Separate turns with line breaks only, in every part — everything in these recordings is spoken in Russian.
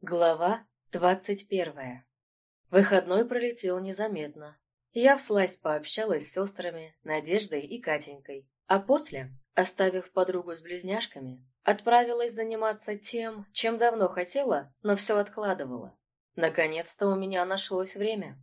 Глава двадцать первая. Выходной пролетел незаметно. Я вслась пообщалась с сестрами, Надеждой и Катенькой, а после, оставив подругу с близняшками, отправилась заниматься тем, чем давно хотела, но все откладывала. Наконец-то у меня нашлось время.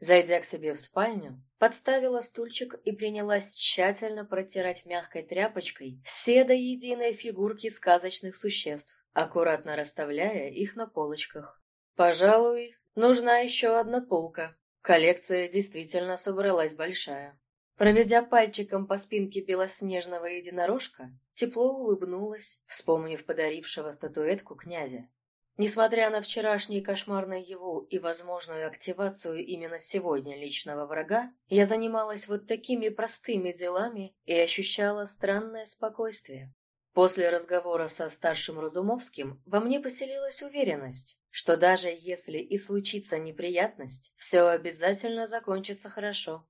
Зайдя к себе в спальню, подставила стульчик и принялась тщательно протирать мягкой тряпочкой все до единой фигурки сказочных существ аккуратно расставляя их на полочках. Пожалуй, нужна еще одна полка. Коллекция действительно собралась большая. Проведя пальчиком по спинке белоснежного единорожка, тепло улыбнулась, вспомнив подарившего статуэтку князя. Несмотря на вчерашний кошмарный его и возможную активацию именно сегодня личного врага, я занималась вот такими простыми делами и ощущала странное спокойствие. После разговора со старшим Разумовским во мне поселилась уверенность, что даже если и случится неприятность, все обязательно закончится хорошо.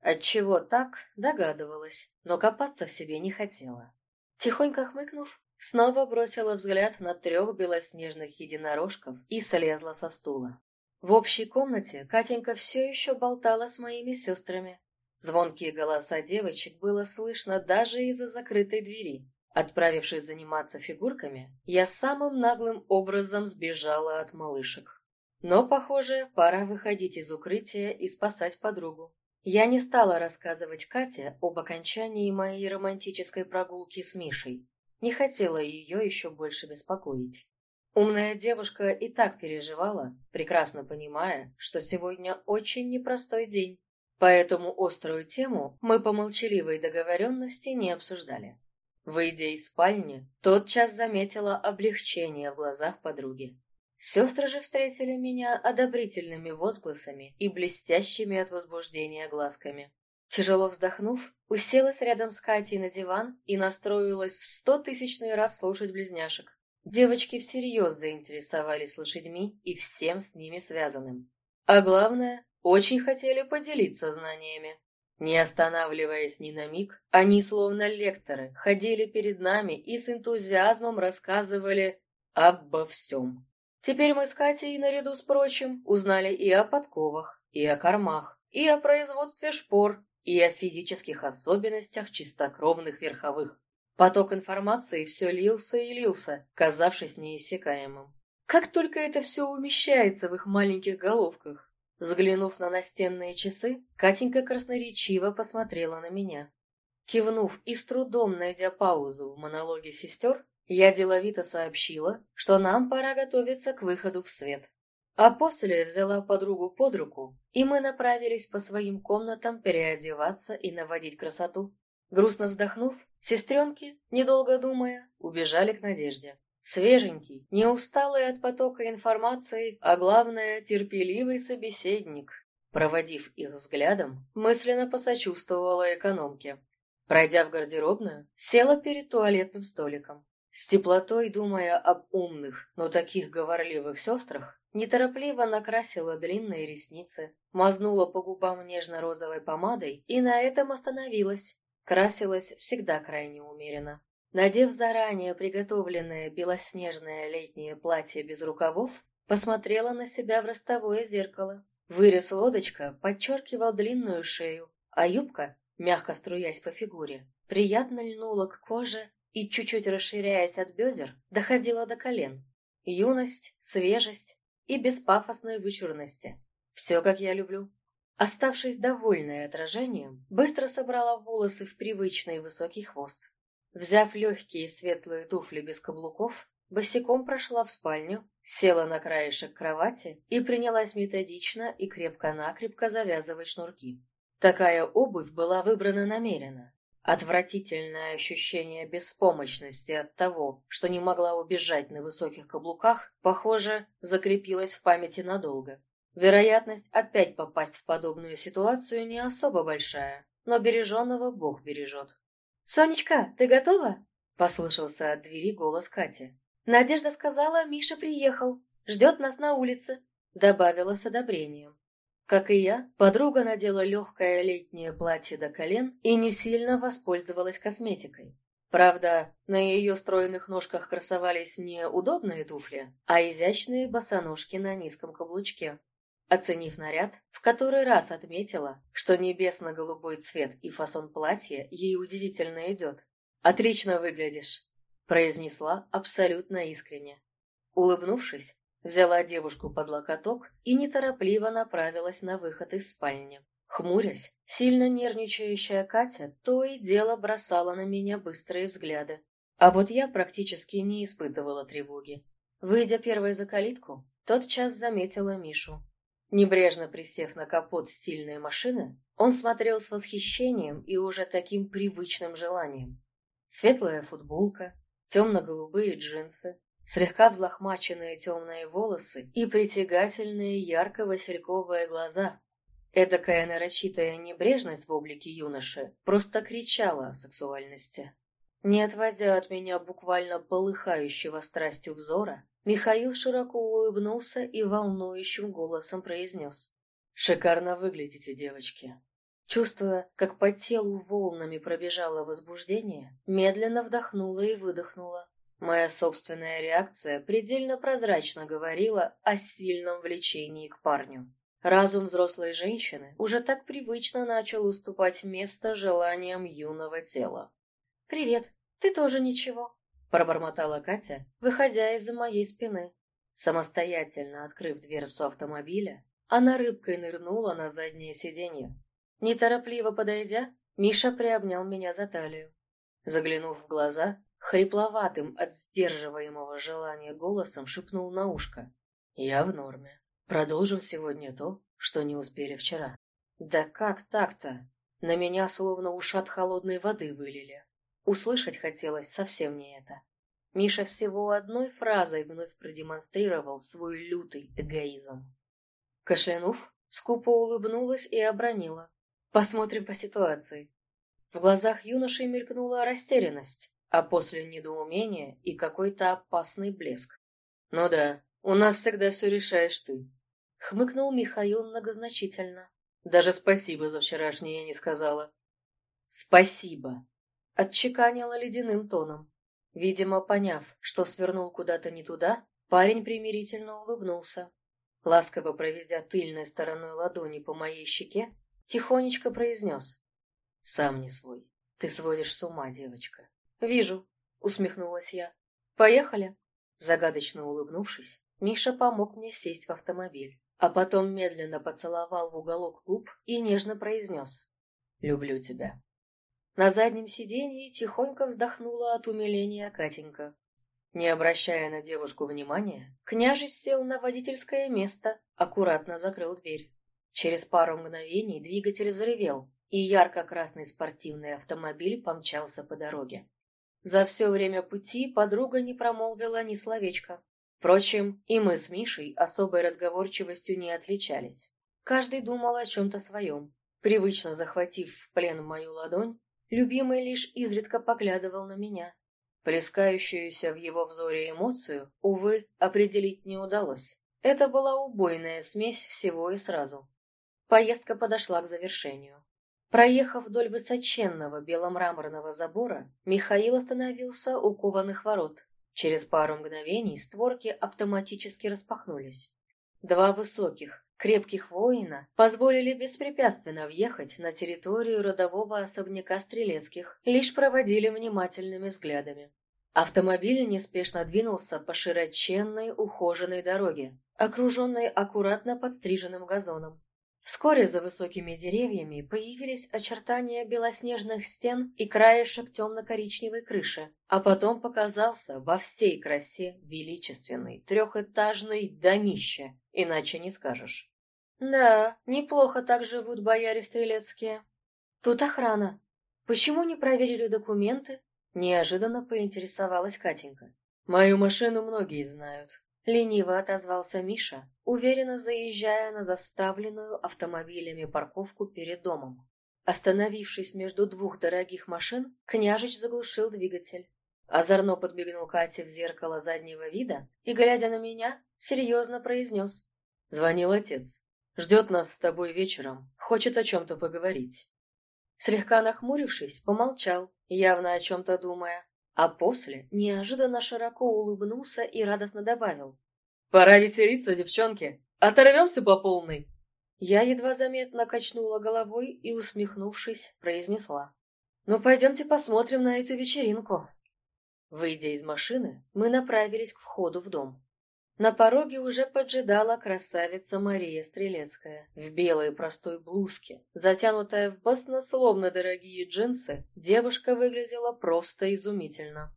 Отчего так, догадывалась, но копаться в себе не хотела. Тихонько хмыкнув, снова бросила взгляд на трех белоснежных единорожков и слезла со стула. В общей комнате Катенька все еще болтала с моими сестрами. Звонкие голоса девочек было слышно даже из-за закрытой двери. Отправившись заниматься фигурками, я самым наглым образом сбежала от малышек. Но, похоже, пора выходить из укрытия и спасать подругу. Я не стала рассказывать Кате об окончании моей романтической прогулки с Мишей. Не хотела ее еще больше беспокоить. Умная девушка и так переживала, прекрасно понимая, что сегодня очень непростой день. Поэтому острую тему мы по молчаливой договоренности не обсуждали. Выйдя из спальни, тотчас заметила облегчение в глазах подруги. Сестры же встретили меня одобрительными возгласами и блестящими от возбуждения глазками. Тяжело вздохнув, уселась рядом с Катей на диван и настроилась в сто тысячный раз слушать близняшек. Девочки всерьез заинтересовались лошадьми и всем с ними связанным. А главное, очень хотели поделиться знаниями. Не останавливаясь ни на миг, они, словно лекторы, ходили перед нами и с энтузиазмом рассказывали обо всем. Теперь мы с Катей, наряду с прочим, узнали и о подковах, и о кормах, и о производстве шпор, и о физических особенностях чистокровных верховых. Поток информации все лился и лился, казавшись неиссякаемым. Как только это все умещается в их маленьких головках. Взглянув на настенные часы, Катенька красноречиво посмотрела на меня. Кивнув и с трудом найдя паузу в монологе сестер, я деловито сообщила, что нам пора готовиться к выходу в свет. А после взяла подругу под руку, и мы направились по своим комнатам переодеваться и наводить красоту. Грустно вздохнув, сестренки, недолго думая, убежали к Надежде. Свеженький, не усталый от потока информации, а главное, терпеливый собеседник. Проводив их взглядом, мысленно посочувствовала экономке. Пройдя в гардеробную, села перед туалетным столиком. С теплотой, думая об умных, но таких говорливых сестрах, неторопливо накрасила длинные ресницы, мазнула по губам нежно-розовой помадой и на этом остановилась. Красилась всегда крайне умеренно. Надев заранее приготовленное белоснежное летнее платье без рукавов, посмотрела на себя в ростовое зеркало. Вырез лодочка подчеркивал длинную шею, а юбка, мягко струясь по фигуре, приятно льнула к коже и, чуть-чуть расширяясь от бедер, доходила до колен. Юность, свежесть и без пафосной вычурности. Все, как я люблю. Оставшись довольной отражением, быстро собрала волосы в привычный высокий хвост. Взяв легкие светлые туфли без каблуков, босиком прошла в спальню, села на краешек кровати и принялась методично и крепко-накрепко завязывать шнурки. Такая обувь была выбрана намеренно. Отвратительное ощущение беспомощности от того, что не могла убежать на высоких каблуках, похоже, закрепилось в памяти надолго. Вероятность опять попасть в подобную ситуацию не особо большая, но береженного Бог бережет. «Сонечка, ты готова?» — послышался от двери голос Кати. «Надежда сказала, Миша приехал. Ждет нас на улице», — добавила с одобрением. Как и я, подруга надела легкое летнее платье до колен и не сильно воспользовалась косметикой. Правда, на ее стройных ножках красовались не удобные туфли, а изящные босоножки на низком каблучке. Оценив наряд, в который раз отметила, что небесно-голубой цвет и фасон платья ей удивительно идет. «Отлично выглядишь», — произнесла абсолютно искренне. Улыбнувшись, взяла девушку под локоток и неторопливо направилась на выход из спальни. Хмурясь, сильно нервничающая Катя то и дело бросала на меня быстрые взгляды. А вот я практически не испытывала тревоги. Выйдя первой за калитку, тотчас заметила Мишу. Небрежно присев на капот стильной машины, он смотрел с восхищением и уже таким привычным желанием. Светлая футболка, темно-голубые джинсы, слегка взлохмаченные темные волосы и притягательные ярко-васильковые глаза, Эдакая нарочитая небрежность в облике юноши просто кричала о сексуальности. Не отводя от меня буквально полыхающего страстью взора, Михаил широко улыбнулся и волнующим голосом произнес. «Шикарно выглядите, девочки». Чувствуя, как по телу волнами пробежало возбуждение, медленно вдохнула и выдохнула. Моя собственная реакция предельно прозрачно говорила о сильном влечении к парню. Разум взрослой женщины уже так привычно начал уступать место желаниям юного тела. «Привет, ты тоже ничего», — пробормотала Катя, выходя из-за моей спины. Самостоятельно открыв дверцу автомобиля, она рыбкой нырнула на заднее сиденье. Неторопливо подойдя, Миша приобнял меня за талию. Заглянув в глаза, хрипловатым от сдерживаемого желания голосом шепнул на ушко. «Я в норме». Продолжим сегодня то, что не успели вчера. Да как так-то? На меня словно ушат холодной воды вылили. Услышать хотелось совсем не это. Миша всего одной фразой вновь продемонстрировал свой лютый эгоизм. Кашлянув, скупо улыбнулась и обронила. «Посмотрим по ситуации». В глазах юноши мелькнула растерянность, а после недоумения и какой-то опасный блеск. «Ну да, у нас всегда все решаешь ты», Хмыкнул Михаил многозначительно. Даже спасибо за вчерашнее я не сказала. Спасибо. Отчеканила ледяным тоном. Видимо, поняв, что свернул куда-то не туда, парень примирительно улыбнулся. Ласково проведя тыльной стороной ладони по моей щеке, тихонечко произнес. «Сам не свой. Ты сводишь с ума, девочка». «Вижу», — усмехнулась я. «Поехали?» Загадочно улыбнувшись, Миша помог мне сесть в автомобиль а потом медленно поцеловал в уголок губ и нежно произнес «Люблю тебя». На заднем сиденье тихонько вздохнула от умиления Катенька. Не обращая на девушку внимания, княжич сел на водительское место, аккуратно закрыл дверь. Через пару мгновений двигатель взревел, и ярко-красный спортивный автомобиль помчался по дороге. За все время пути подруга не промолвила ни словечка. Впрочем, и мы с Мишей особой разговорчивостью не отличались. Каждый думал о чем-то своем. Привычно захватив в плен мою ладонь, любимый лишь изредка поглядывал на меня. Плескающуюся в его взоре эмоцию, увы, определить не удалось. Это была убойная смесь всего и сразу. Поездка подошла к завершению. Проехав вдоль высоченного беломраморного забора, Михаил остановился у кованых ворот. Через пару мгновений створки автоматически распахнулись. Два высоких, крепких воина позволили беспрепятственно въехать на территорию родового особняка Стрелецких, лишь проводили внимательными взглядами. Автомобиль неспешно двинулся по широченной ухоженной дороге, окруженной аккуратно подстриженным газоном. Вскоре за высокими деревьями появились очертания белоснежных стен и краешек темно-коричневой крыши, а потом показался во всей красе величественный трехэтажный домище, иначе не скажешь. Да, неплохо так живут бояре стрелецкие. Тут охрана. Почему не проверили документы? Неожиданно поинтересовалась Катенька. Мою машину многие знают. Лениво отозвался Миша, уверенно заезжая на заставленную автомобилями парковку перед домом. Остановившись между двух дорогих машин, княжич заглушил двигатель. Озорно подбегнул Кате в зеркало заднего вида и, глядя на меня, серьезно произнес. Звонил отец. Ждет нас с тобой вечером, хочет о чем-то поговорить. Слегка нахмурившись, помолчал, явно о чем-то думая, а после неожиданно широко улыбнулся и радостно добавил. «Пора веселиться, девчонки! Оторвемся по полной!» Я едва заметно качнула головой и, усмехнувшись, произнесла. «Ну, пойдемте посмотрим на эту вечеринку». Выйдя из машины, мы направились к входу в дом. На пороге уже поджидала красавица Мария Стрелецкая в белой простой блузке. Затянутая в баснословно дорогие джинсы, девушка выглядела просто изумительно.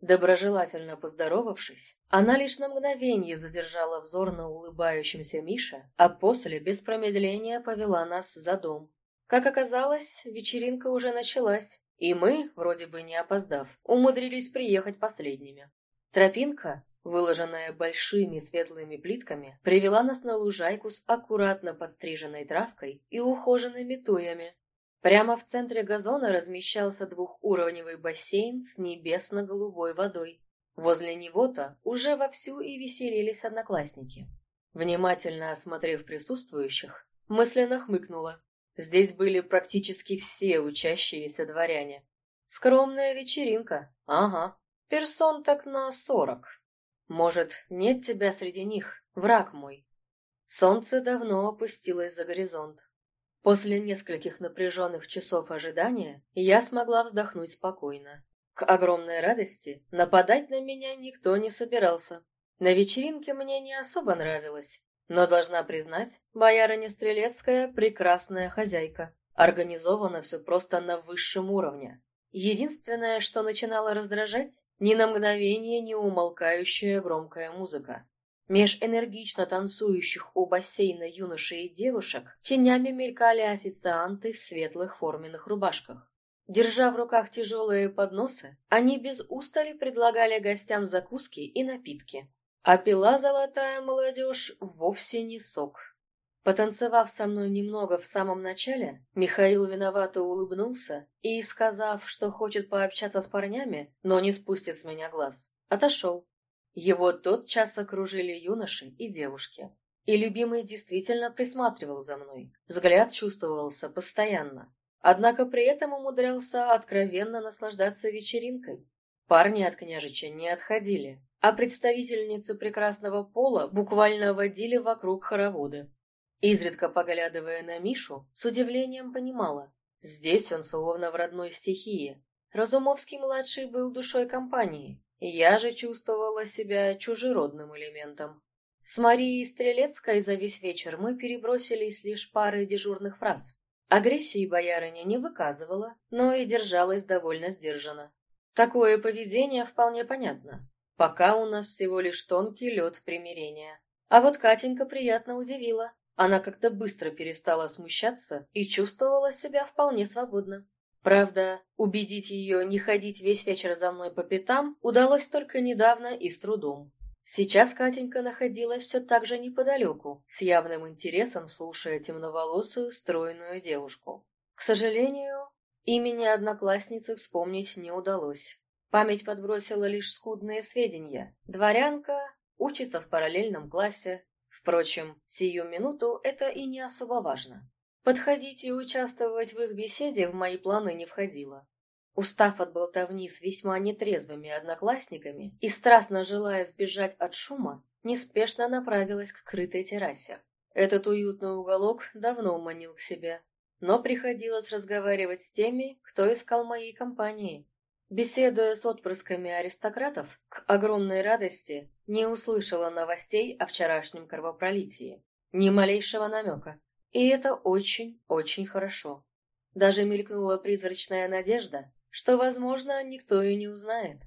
Доброжелательно поздоровавшись, она лишь на мгновение задержала взор на улыбающемся Мише, а после без промедления повела нас за дом. Как оказалось, вечеринка уже началась, и мы, вроде бы не опоздав, умудрились приехать последними. Тропинка, выложенная большими светлыми плитками, привела нас на лужайку с аккуратно подстриженной травкой и ухоженными туями. Прямо в центре газона размещался двухуровневый бассейн с небесно-голубой водой. Возле него-то уже вовсю и веселились одноклассники. Внимательно осмотрев присутствующих, мысленно хмыкнула. Здесь были практически все учащиеся дворяне. Скромная вечеринка, ага, персон так на сорок. Может, нет тебя среди них, враг мой? Солнце давно опустилось за горизонт. После нескольких напряженных часов ожидания я смогла вздохнуть спокойно. К огромной радости нападать на меня никто не собирался. На вечеринке мне не особо нравилось, но, должна признать, боярыня Стрелецкая – прекрасная хозяйка. Организовано все просто на высшем уровне. Единственное, что начинало раздражать, ни на мгновение не умолкающая громкая музыка. Меж энергично танцующих у бассейна юношей и девушек тенями мелькали официанты в светлых форменных рубашках. Держа в руках тяжелые подносы, они без устали предлагали гостям закуски и напитки. А пила золотая молодежь вовсе не сок. Потанцевав со мной немного в самом начале, Михаил виновато улыбнулся и, сказав, что хочет пообщаться с парнями, но не спустит с меня глаз, отошел. Его тотчас окружили юноши и девушки. И любимый действительно присматривал за мной. Взгляд чувствовался постоянно. Однако при этом умудрялся откровенно наслаждаться вечеринкой. Парни от княжича не отходили, а представительницы прекрасного пола буквально водили вокруг хоровода. Изредка поглядывая на Мишу, с удивлением понимала. Здесь он словно в родной стихии. Разумовский-младший был душой компании. Я же чувствовала себя чужеродным элементом. С Марией Стрелецкой за весь вечер мы перебросились лишь парой дежурных фраз. Агрессии боярыня не выказывала, но и держалась довольно сдержанно. Такое поведение вполне понятно. Пока у нас всего лишь тонкий лед примирения. А вот Катенька приятно удивила. Она как-то быстро перестала смущаться и чувствовала себя вполне свободно. Правда, убедить ее не ходить весь вечер за мной по пятам удалось только недавно и с трудом. Сейчас Катенька находилась все так же неподалеку, с явным интересом слушая темноволосую, стройную девушку. К сожалению, имени одноклассницы вспомнить не удалось. Память подбросила лишь скудные сведения. Дворянка, учится в параллельном классе, Впрочем, сию минуту это и не особо важно. Подходить и участвовать в их беседе в мои планы не входило. Устав от болтовни с весьма нетрезвыми одноклассниками и страстно желая сбежать от шума, неспешно направилась к крытой террасе. Этот уютный уголок давно манил к себе, но приходилось разговаривать с теми, кто искал моей компании. Беседуя с отпрысками аристократов, к огромной радости не услышала новостей о вчерашнем кровопролитии. Ни малейшего намека. И это очень-очень хорошо. Даже мелькнула призрачная надежда, что, возможно, никто и не узнает.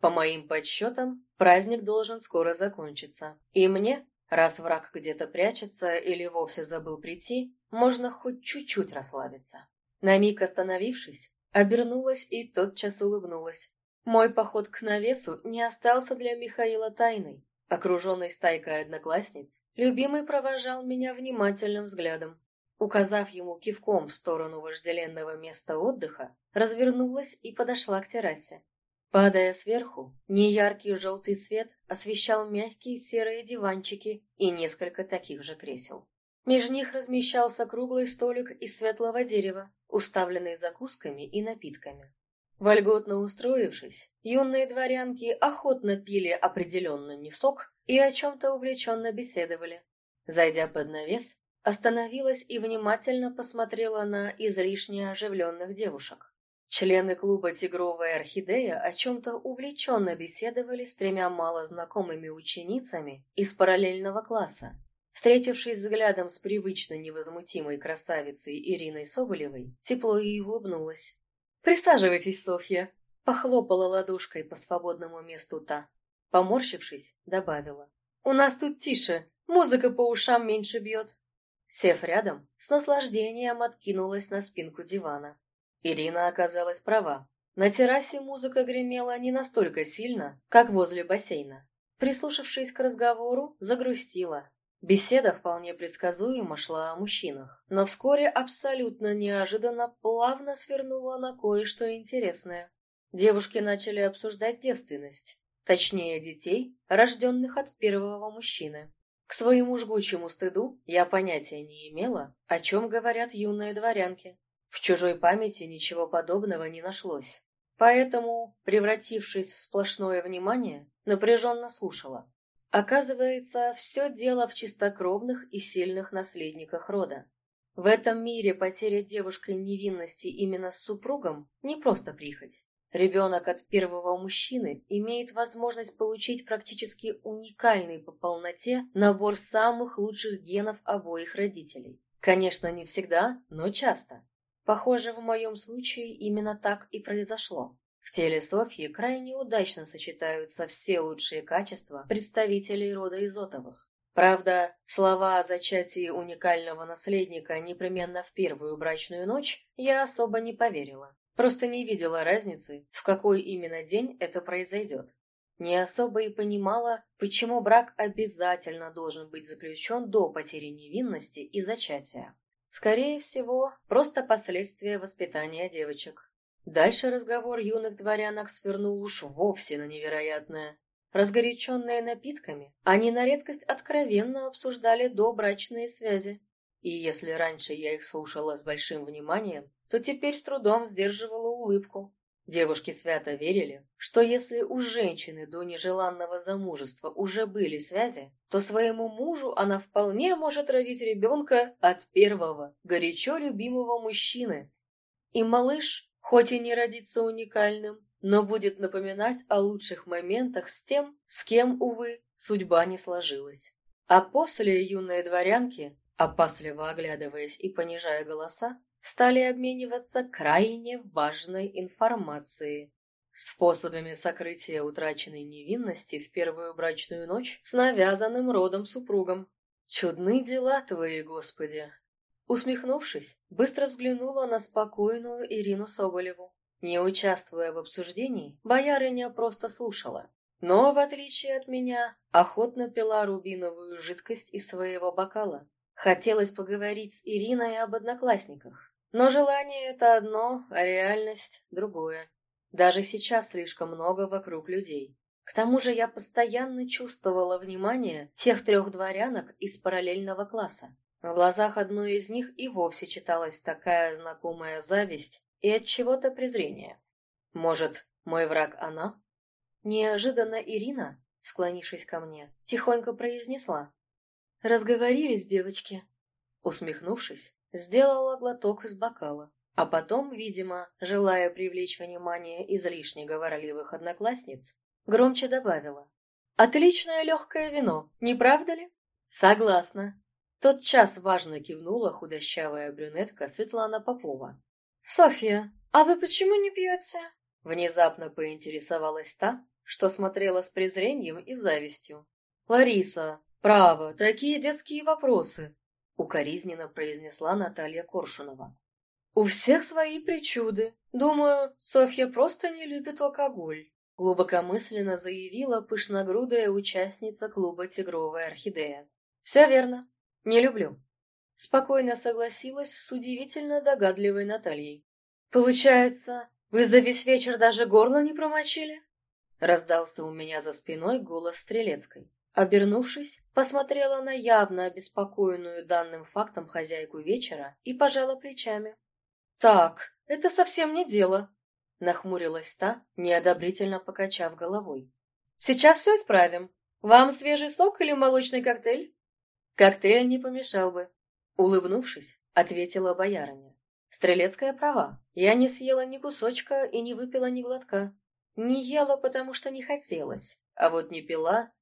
По моим подсчетам, праздник должен скоро закончиться. И мне, раз враг где-то прячется или вовсе забыл прийти, можно хоть чуть-чуть расслабиться. На миг остановившись, Обернулась и тотчас улыбнулась. Мой поход к навесу не остался для Михаила тайной. Окруженный стайкой одноклассниц, любимый провожал меня внимательным взглядом. Указав ему кивком в сторону вожделенного места отдыха, развернулась и подошла к террасе. Падая сверху, неяркий желтый свет освещал мягкие серые диванчики и несколько таких же кресел. Меж них размещался круглый столик из светлого дерева, уставленный закусками и напитками. Вольготно устроившись, юные дворянки охотно пили определенно не сок и о чем-то увлеченно беседовали. Зайдя под навес, остановилась и внимательно посмотрела на излишне оживленных девушек. Члены клуба «Тигровая орхидея» о чем-то увлеченно беседовали с тремя малознакомыми ученицами из параллельного класса. Встретившись взглядом с привычно невозмутимой красавицей Ириной Соболевой, тепло ей улыбнулась. «Присаживайтесь, Софья!» — похлопала ладошкой по свободному месту та. Поморщившись, добавила. «У нас тут тише, музыка по ушам меньше бьет». Сев рядом, с наслаждением откинулась на спинку дивана. Ирина оказалась права. На террасе музыка гремела не настолько сильно, как возле бассейна. Прислушавшись к разговору, загрустила, Беседа вполне предсказуемо шла о мужчинах, но вскоре абсолютно неожиданно плавно свернула на кое-что интересное. Девушки начали обсуждать девственность, точнее детей, рожденных от первого мужчины. К своему жгучему стыду я понятия не имела, о чем говорят юные дворянки. В чужой памяти ничего подобного не нашлось. Поэтому, превратившись в сплошное внимание, напряженно слушала. Оказывается, все дело в чистокровных и сильных наследниках рода. В этом мире потеря девушкой невинности именно с супругом не просто прихоть. Ребенок от первого мужчины имеет возможность получить практически уникальный по полноте набор самых лучших генов обоих родителей. Конечно, не всегда, но часто. Похоже, в моем случае именно так и произошло. В теле Софьи крайне удачно сочетаются все лучшие качества представителей рода Изотовых. Правда, слова о зачатии уникального наследника непременно в первую брачную ночь я особо не поверила. Просто не видела разницы, в какой именно день это произойдет. Не особо и понимала, почему брак обязательно должен быть заключен до потери невинности и зачатия. Скорее всего, просто последствия воспитания девочек. Дальше разговор юных дворянок свернул уж вовсе на невероятное. Разгоряченные напитками, они на редкость откровенно обсуждали добрачные связи. И если раньше я их слушала с большим вниманием, то теперь с трудом сдерживала улыбку. Девушки свято верили, что если у женщины до нежеланного замужества уже были связи, то своему мужу она вполне может родить ребенка от первого, горячо любимого мужчины. И малыш хоть и не родится уникальным, но будет напоминать о лучших моментах с тем, с кем, увы, судьба не сложилась. А после юные дворянки, опасливо оглядываясь и понижая голоса, стали обмениваться крайне важной информацией. Способами сокрытия утраченной невинности в первую брачную ночь с навязанным родом супругом. Чудны дела твои, Господи! Усмехнувшись, быстро взглянула на спокойную Ирину Соболеву. Не участвуя в обсуждении, боярыня просто слушала. Но, в отличие от меня, охотно пила рубиновую жидкость из своего бокала. Хотелось поговорить с Ириной об одноклассниках. Но желание это одно, а реальность другое. Даже сейчас слишком много вокруг людей. К тому же я постоянно чувствовала внимание тех трех дворянок из параллельного класса. В глазах одной из них и вовсе читалась такая знакомая зависть и от чего-то презрение. Может, мой враг она? Неожиданно Ирина, склонившись ко мне, тихонько произнесла. «Разговорились, девочки?» Усмехнувшись, сделала глоток из бокала, а потом, видимо, желая привлечь внимание излишне говорливых одноклассниц, громче добавила. «Отличное легкое вино, не правда ли?» «Согласна», тот час важно кивнула худощавая брюнетка Светлана Попова. «Софья, а вы почему не пьете?» Внезапно поинтересовалась та, что смотрела с презрением и завистью. «Лариса, право, такие детские вопросы!» укоризненно произнесла Наталья Коршунова. «У всех свои причуды. Думаю, Софья просто не любит алкоголь», глубокомысленно заявила пышногрудая участница клуба «Тигровая орхидея». «Все верно. «Не люблю», — спокойно согласилась с удивительно догадливой Натальей. «Получается, вы за весь вечер даже горло не промочили?» Раздался у меня за спиной голос Стрелецкой. Обернувшись, посмотрела на явно обеспокоенную данным фактом хозяйку вечера и пожала плечами. «Так, это совсем не дело», — нахмурилась та, неодобрительно покачав головой. «Сейчас все исправим. Вам свежий сок или молочный коктейль?» «Коктейль не помешал бы», — улыбнувшись, ответила боярыня. «Стрелецкая права. Я не съела ни кусочка и не выпила ни глотка. Не ела, потому что не хотелось, а вот не пила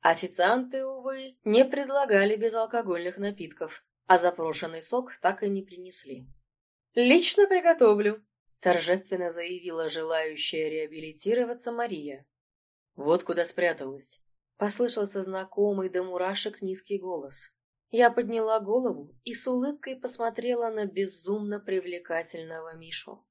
Официанты, увы, не предлагали безалкогольных напитков, а запрошенный сок так и не принесли. «Лично приготовлю», — торжественно заявила желающая реабилитироваться Мария. «Вот куда спряталась», — послышался знакомый до мурашек низкий голос. Я подняла голову и с улыбкой посмотрела на безумно привлекательного Мишу.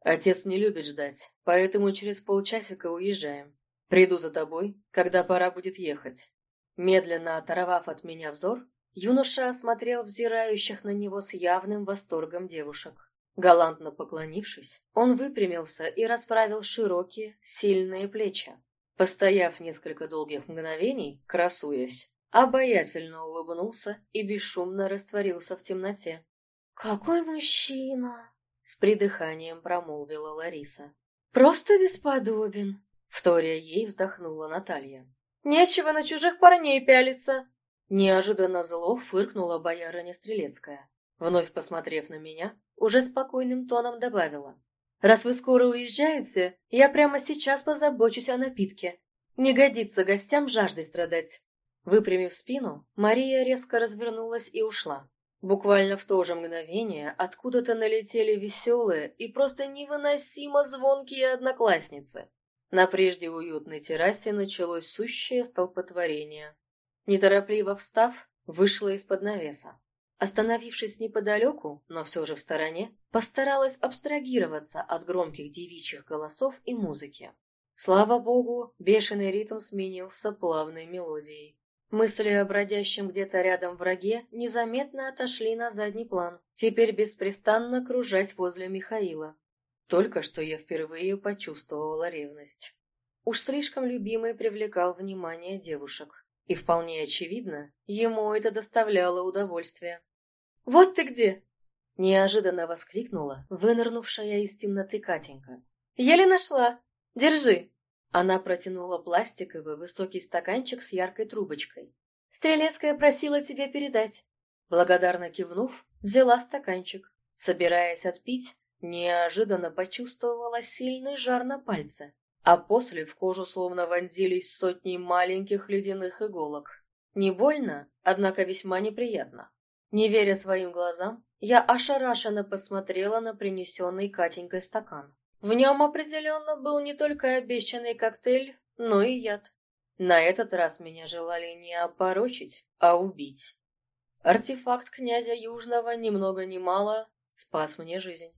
«Отец не любит ждать, поэтому через полчасика уезжаем. Приду за тобой, когда пора будет ехать. Медленно оторвав от меня взор, юноша осмотрел взирающих на него с явным восторгом девушек. Галантно поклонившись, он выпрямился и расправил широкие, сильные плечи. Постояв несколько долгих мгновений, красуясь, обаятельно улыбнулся и бесшумно растворился в темноте. «Какой мужчина!» — с придыханием промолвила Лариса. «Просто бесподобен!» Вторя ей вздохнула Наталья. «Нечего на чужих парней пялиться!» Неожиданно зло фыркнула боярыня Стрелецкая. Вновь посмотрев на меня, уже спокойным тоном добавила. «Раз вы скоро уезжаете, я прямо сейчас позабочусь о напитке. Не годится гостям жаждой страдать». Выпрямив спину, Мария резко развернулась и ушла. Буквально в то же мгновение откуда-то налетели веселые и просто невыносимо звонкие одноклассницы. На прежде уютной террасе началось сущее столпотворение. Неторопливо встав, вышла из-под навеса. Остановившись неподалеку, но все же в стороне, постаралась абстрагироваться от громких девичьих голосов и музыки. Слава богу, бешеный ритм сменился плавной мелодией. Мысли о бродящем где-то рядом враге незаметно отошли на задний план, теперь беспрестанно кружась возле Михаила. Только что я впервые почувствовала ревность. Уж слишком любимый привлекал внимание девушек. И вполне очевидно, ему это доставляло удовольствие. «Вот ты где!» Неожиданно воскликнула, вынырнувшая из темноты Катенька. «Еле нашла! Держи!» Она протянула пластиковый высокий стаканчик с яркой трубочкой. «Стрелецкая просила тебе передать». Благодарно кивнув, взяла стаканчик. Собираясь отпить, Неожиданно почувствовала сильный жар на пальце, а после в кожу словно вонзились сотни маленьких ледяных иголок. Не больно, однако весьма неприятно. Не веря своим глазам, я ошарашенно посмотрела на принесенный Катенькой стакан. В нем определенно был не только обещанный коктейль, но и яд. На этот раз меня желали не опорочить, а убить. Артефакт князя Южного ни много ни мало спас мне жизнь.